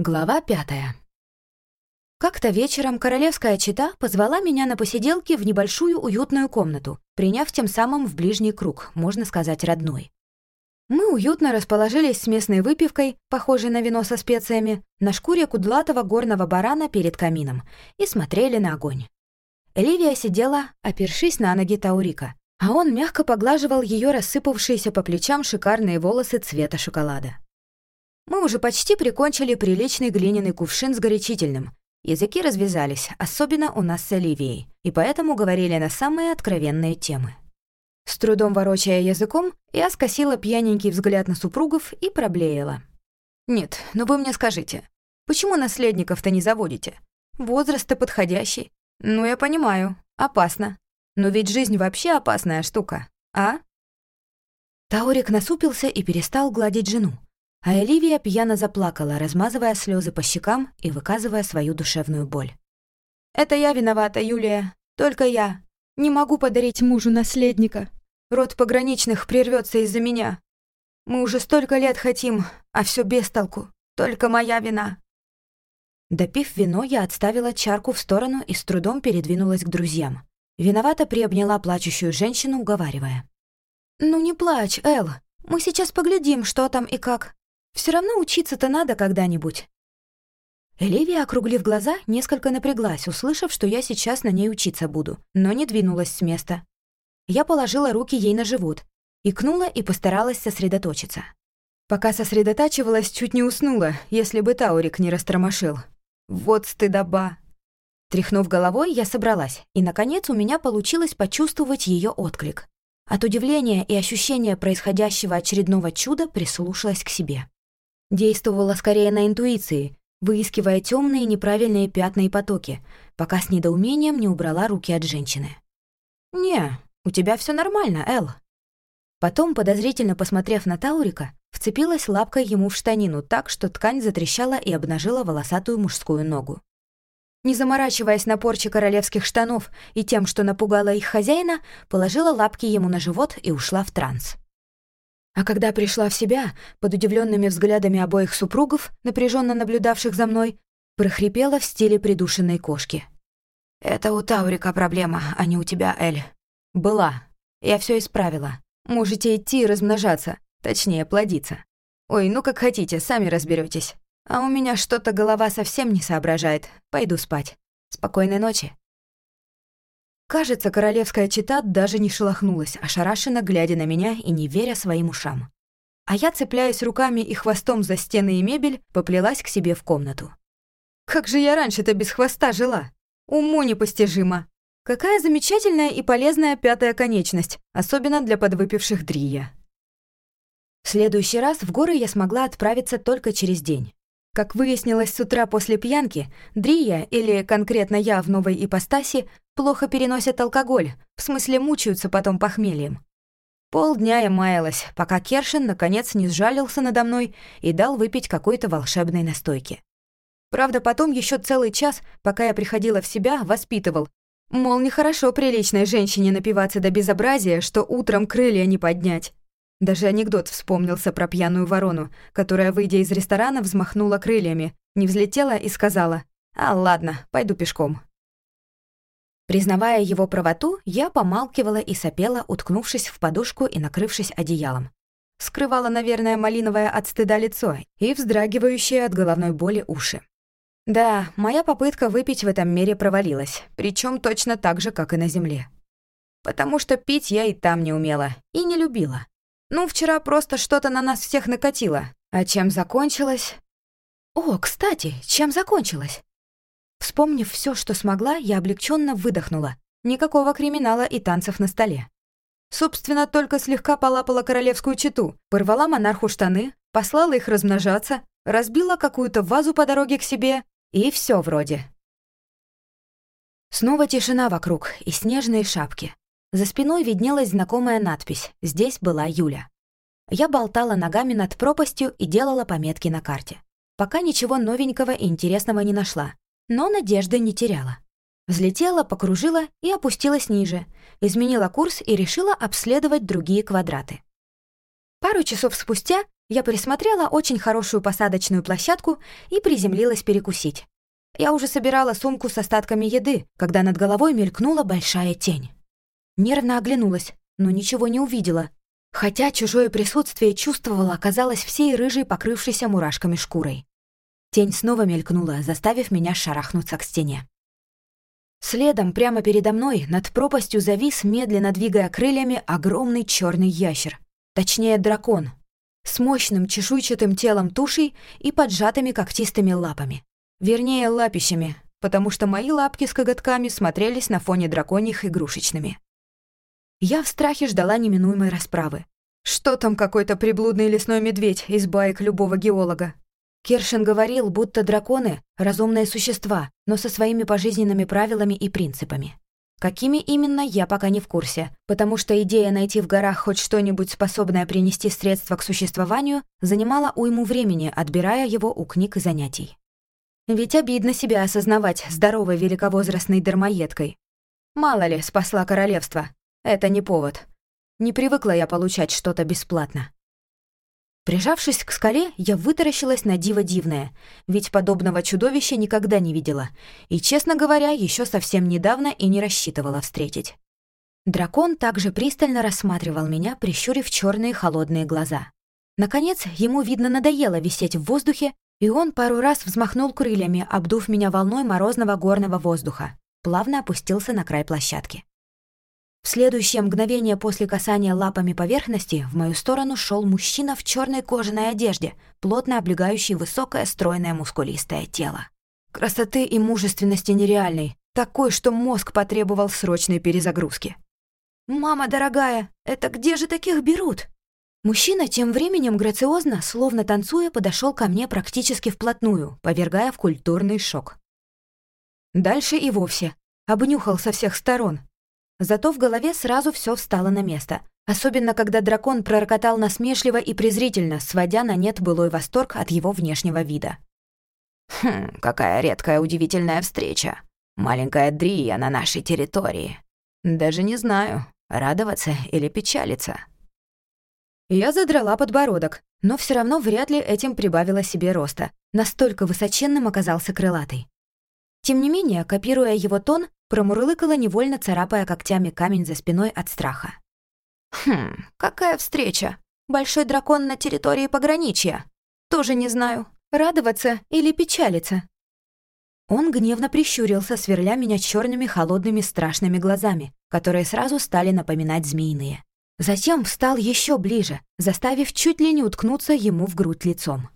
Глава пятая. Как-то вечером королевская чита позвала меня на посиделки в небольшую уютную комнату, приняв тем самым в ближний круг, можно сказать, родной. Мы уютно расположились с местной выпивкой, похожей на вино со специями, на шкуре кудлатого горного барана перед камином и смотрели на огонь. Ливия сидела, опершись на ноги Таурика, а он мягко поглаживал ее рассыпавшиеся по плечам шикарные волосы цвета шоколада. Мы уже почти прикончили приличный глиняный кувшин с горячительным. Языки развязались, особенно у нас с Оливией, и поэтому говорили на самые откровенные темы. С трудом ворочая языком, я скосила пьяненький взгляд на супругов и проблеяла. «Нет, ну вы мне скажите, почему наследников-то не заводите? Возраст-то подходящий. Ну, я понимаю, опасно. Но ведь жизнь вообще опасная штука, а?» Таурик насупился и перестал гладить жену. А Оливия пьяно заплакала, размазывая слезы по щекам и выказывая свою душевную боль. «Это я виновата, Юлия. Только я. Не могу подарить мужу наследника. Род пограничных прервется из-за меня. Мы уже столько лет хотим, а все без толку. Только моя вина». Допив вино, я отставила чарку в сторону и с трудом передвинулась к друзьям. Виновато приобняла плачущую женщину, уговаривая. «Ну не плачь, Эл. Мы сейчас поглядим, что там и как. Все равно учиться-то надо когда-нибудь». Эливия, округлив глаза, несколько напряглась, услышав, что я сейчас на ней учиться буду, но не двинулась с места. Я положила руки ей на живот, икнула и постаралась сосредоточиться. Пока сосредотачивалась, чуть не уснула, если бы Таурик не растормошил. Вот стыдоба. Тряхнув головой, я собралась, и, наконец, у меня получилось почувствовать ее отклик. От удивления и ощущения происходящего очередного чуда прислушалась к себе. Действовала скорее на интуиции, выискивая темные неправильные пятна и потоки, пока с недоумением не убрала руки от женщины. «Не, у тебя все нормально, Эл». Потом, подозрительно посмотрев на Таурика, вцепилась лапкой ему в штанину так, что ткань затрещала и обнажила волосатую мужскую ногу. Не заморачиваясь на порче королевских штанов и тем, что напугала их хозяина, положила лапки ему на живот и ушла в транс. А когда пришла в себя, под удивленными взглядами обоих супругов, напряженно наблюдавших за мной, прохрипела в стиле придушенной кошки. «Это у Таурика проблема, а не у тебя, Эль. Была. Я все исправила. Можете идти и размножаться, точнее, плодиться. Ой, ну как хотите, сами разберетесь. А у меня что-то голова совсем не соображает. Пойду спать. Спокойной ночи». Кажется, королевская чита даже не шелохнулась, ошарашенно глядя на меня и не веря своим ушам. А я, цепляясь руками и хвостом за стены и мебель, поплелась к себе в комнату. Как же я раньше-то без хвоста жила? Уму непостижимо. Какая замечательная и полезная пятая конечность, особенно для подвыпивших Дрия. В следующий раз в горы я смогла отправиться только через день. Как выяснилось с утра после пьянки, Дрия, или конкретно я в новой ипостаси, плохо переносят алкоголь, в смысле мучаются потом похмельем. Полдня я маялась, пока Кершин наконец не сжалился надо мной и дал выпить какой-то волшебной настойки. Правда, потом еще целый час, пока я приходила в себя, воспитывал. Мол, нехорошо приличной женщине напиваться до безобразия, что утром крылья не поднять. Даже анекдот вспомнился про пьяную ворону, которая, выйдя из ресторана, взмахнула крыльями, не взлетела и сказала «А, ладно, пойду пешком». Признавая его правоту, я помалкивала и сопела, уткнувшись в подушку и накрывшись одеялом. Скрывала, наверное, малиновое от стыда лицо и вздрагивающие от головной боли уши. Да, моя попытка выпить в этом мире провалилась, причем точно так же, как и на земле. Потому что пить я и там не умела, и не любила. Ну, вчера просто что-то на нас всех накатило. А чем закончилось? О, кстати, чем закончилось? Вспомнив все, что смогла, я облегченно выдохнула. Никакого криминала и танцев на столе. Собственно, только слегка полапала королевскую чету, порвала монарху штаны, послала их размножаться, разбила какую-то вазу по дороге к себе, и все вроде. Снова тишина вокруг и снежные шапки. За спиной виднелась знакомая надпись «Здесь была Юля». Я болтала ногами над пропастью и делала пометки на карте. Пока ничего новенького и интересного не нашла, но надежды не теряла. Взлетела, покружила и опустилась ниже, изменила курс и решила обследовать другие квадраты. Пару часов спустя я присмотрела очень хорошую посадочную площадку и приземлилась перекусить. Я уже собирала сумку с остатками еды, когда над головой мелькнула большая тень. Нервно оглянулась, но ничего не увидела, хотя чужое присутствие чувствовала оказалось всей рыжей, покрывшейся мурашками шкурой. Тень снова мелькнула, заставив меня шарахнуться к стене. Следом, прямо передо мной, над пропастью завис, медленно двигая крыльями, огромный черный ящер. Точнее, дракон. С мощным чешуйчатым телом тушей и поджатыми когтистыми лапами. Вернее, лапищами, потому что мои лапки с коготками смотрелись на фоне драконьих игрушечными. Я в страхе ждала неминуемой расправы. Что там какой-то приблудный лесной медведь из баек любого геолога? Кершин говорил, будто драконы — разумные существа, но со своими пожизненными правилами и принципами. Какими именно, я пока не в курсе, потому что идея найти в горах хоть что-нибудь способное принести средства к существованию занимала уйму времени, отбирая его у книг и занятий. Ведь обидно себя осознавать здоровой великовозрастной дармоедкой. Мало ли, спасла королевство. Это не повод. Не привыкла я получать что-то бесплатно. Прижавшись к скале, я вытаращилась на диво дивное, ведь подобного чудовища никогда не видела, и, честно говоря, еще совсем недавно и не рассчитывала встретить. Дракон также пристально рассматривал меня, прищурив черные холодные глаза. Наконец, ему, видно, надоело висеть в воздухе, и он пару раз взмахнул крыльями, обдув меня волной морозного горного воздуха, плавно опустился на край площадки. Следующее мгновение после касания лапами поверхности в мою сторону шел мужчина в черной кожаной одежде, плотно облегающий высокое, стройное, мускулистое тело. Красоты и мужественности нереальной, такой, что мозг потребовал срочной перезагрузки. «Мама дорогая, это где же таких берут?» Мужчина тем временем грациозно, словно танцуя, подошел ко мне практически вплотную, повергая в культурный шок. Дальше и вовсе. Обнюхал со всех сторон, Зато в голове сразу все встало на место. Особенно, когда дракон пророкотал насмешливо и презрительно, сводя на нет былой восторг от его внешнего вида. «Хм, какая редкая удивительная встреча. Маленькая Дрия на нашей территории. Даже не знаю, радоваться или печалиться». Я задрала подбородок, но все равно вряд ли этим прибавила себе роста. Настолько высоченным оказался крылатый. Тем не менее, копируя его тон, промурлыкала, невольно царапая когтями камень за спиной от страха. «Хм, какая встреча? Большой дракон на территории пограничья. Тоже не знаю, радоваться или печалиться». Он гневно прищурился, сверля меня черными холодными страшными глазами, которые сразу стали напоминать змеиные. Затем встал еще ближе, заставив чуть ли не уткнуться ему в грудь лицом.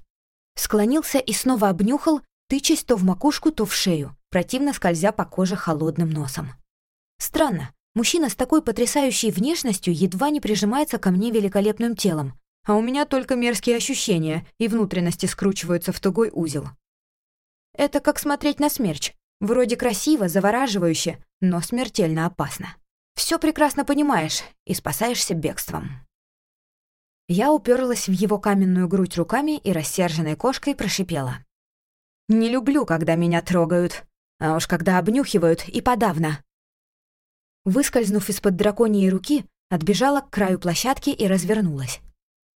Склонился и снова обнюхал, тычась то в макушку, то в шею, противно скользя по коже холодным носом. Странно, мужчина с такой потрясающей внешностью едва не прижимается ко мне великолепным телом, а у меня только мерзкие ощущения, и внутренности скручиваются в тугой узел. Это как смотреть на смерч. Вроде красиво, завораживающе, но смертельно опасно. Все прекрасно понимаешь и спасаешься бегством. Я уперлась в его каменную грудь руками и рассерженной кошкой прошипела. Не люблю, когда меня трогают, а уж когда обнюхивают и подавно. Выскользнув из-под драконьей руки, отбежала к краю площадки и развернулась.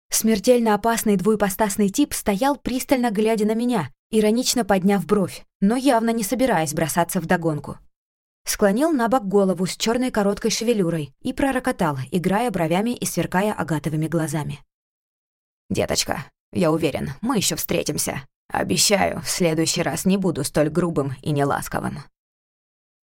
Смертельно опасный двуепостасный тип стоял, пристально глядя на меня, иронично подняв бровь, но явно не собираясь бросаться в догонку. Склонил на бок голову с черной короткой шевелюрой и пророкотал, играя бровями и сверкая агатовыми глазами. «Деточка, я уверен, мы еще встретимся. Обещаю, в следующий раз не буду столь грубым и неласковым».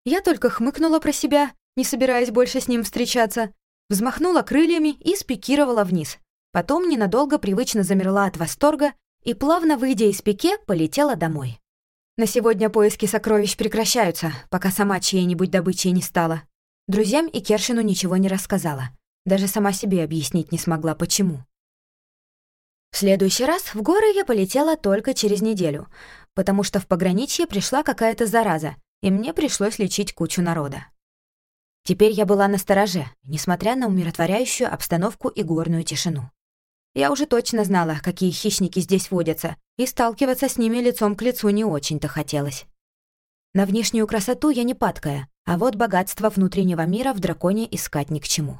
Я только хмыкнула про себя, не собираясь больше с ним встречаться, взмахнула крыльями и спикировала вниз. Потом ненадолго привычно замерла от восторга и, плавно выйдя из пике, полетела домой. На сегодня поиски сокровищ прекращаются, пока сама чьей-нибудь добычей не стала. Друзьям и Кершину ничего не рассказала. Даже сама себе объяснить не смогла, почему. В следующий раз в горы я полетела только через неделю, потому что в пограничье пришла какая-то зараза, и мне пришлось лечить кучу народа. Теперь я была на стороже, несмотря на умиротворяющую обстановку и горную тишину. Я уже точно знала, какие хищники здесь водятся, и сталкиваться с ними лицом к лицу не очень-то хотелось. На внешнюю красоту я не падкая, а вот богатство внутреннего мира в драконе искать ни к чему.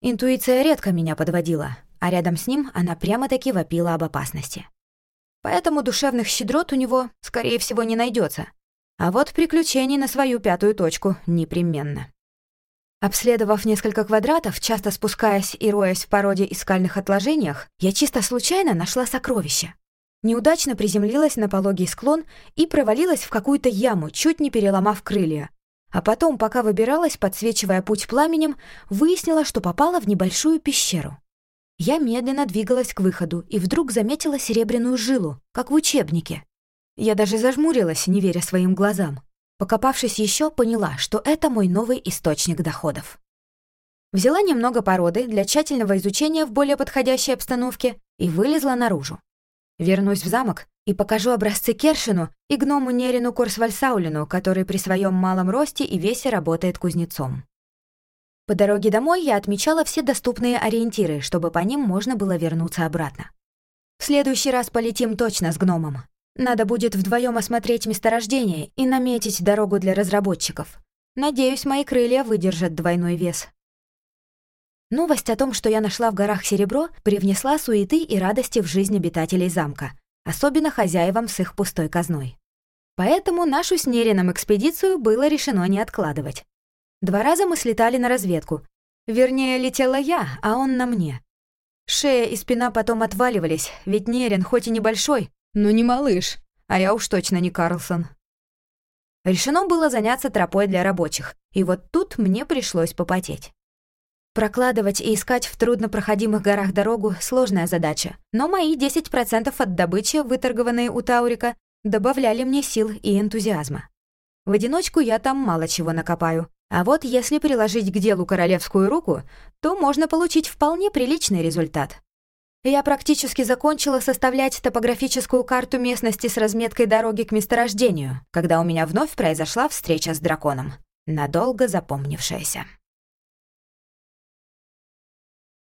Интуиция редко меня подводила, а рядом с ним она прямо-таки вопила об опасности. Поэтому душевных щедрот у него, скорее всего, не найдется. А вот приключений на свою пятую точку непременно. Обследовав несколько квадратов, часто спускаясь и роясь в породе и скальных отложениях, я чисто случайно нашла сокровище. Неудачно приземлилась на пологий склон и провалилась в какую-то яму, чуть не переломав крылья. А потом, пока выбиралась, подсвечивая путь пламенем, выяснила, что попала в небольшую пещеру. Я медленно двигалась к выходу и вдруг заметила серебряную жилу, как в учебнике. Я даже зажмурилась, не веря своим глазам. Покопавшись еще, поняла, что это мой новый источник доходов. Взяла немного породы для тщательного изучения в более подходящей обстановке и вылезла наружу. Вернусь в замок и покажу образцы Кершину и гному Нерину Корсвальсаулину, который при своем малом росте и весе работает кузнецом. По дороге домой я отмечала все доступные ориентиры, чтобы по ним можно было вернуться обратно. В следующий раз полетим точно с гномом. Надо будет вдвоем осмотреть месторождение и наметить дорогу для разработчиков. Надеюсь, мои крылья выдержат двойной вес. Новость о том, что я нашла в горах серебро, привнесла суеты и радости в жизнь обитателей замка, особенно хозяевам с их пустой казной. Поэтому нашу с Нерином экспедицию было решено не откладывать. Два раза мы слетали на разведку. Вернее, летела я, а он на мне. Шея и спина потом отваливались, ведь Нерин хоть и небольшой, но не малыш, а я уж точно не Карлсон. Решено было заняться тропой для рабочих, и вот тут мне пришлось попотеть. Прокладывать и искать в труднопроходимых горах дорогу — сложная задача, но мои 10% от добычи, выторгованные у Таурика, добавляли мне сил и энтузиазма. В одиночку я там мало чего накопаю, а вот если приложить к делу королевскую руку, то можно получить вполне приличный результат. Я практически закончила составлять топографическую карту местности с разметкой дороги к месторождению, когда у меня вновь произошла встреча с драконом, надолго запомнившаяся.